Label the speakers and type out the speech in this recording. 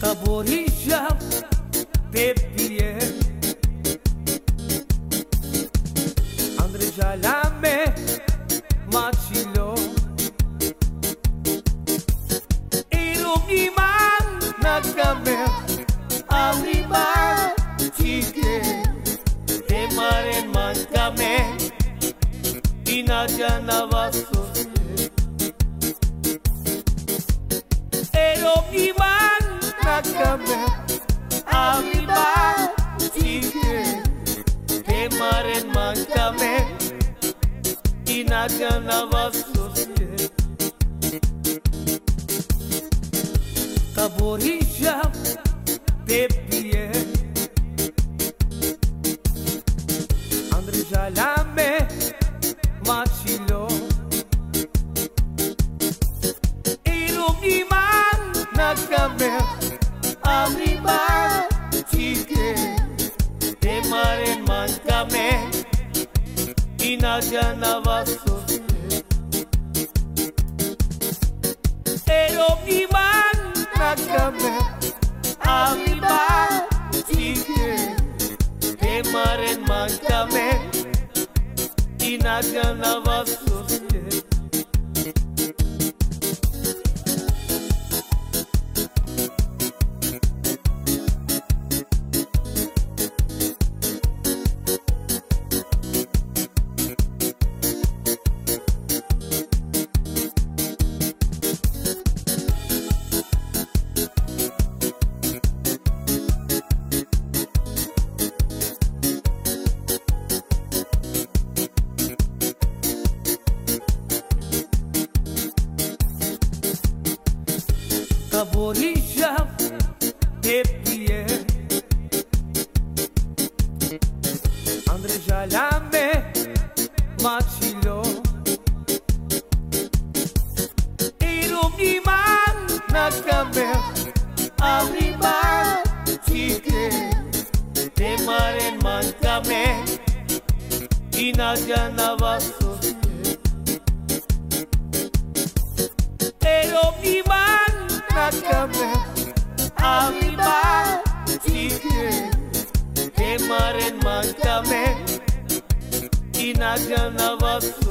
Speaker 1: τα μπορίσια πέπιε Άντρε ζαλάμε μάτσιλο Ερωμήμαν να κάμε αυρήμαν τσίκε Εμάρεν μαν κάμε Είναι αγιαναβάσος Andre Jalame Machilo arriba chike te mare mankame inaja navaso ero iban nakame arriba chike te mare mankame inaja navaso orilla de pie. Andrés Yalán me machiló. Era mi man, nacame, a mi man, chique. Te mare mancame, y nadie andaba sostenido. Inadya vasos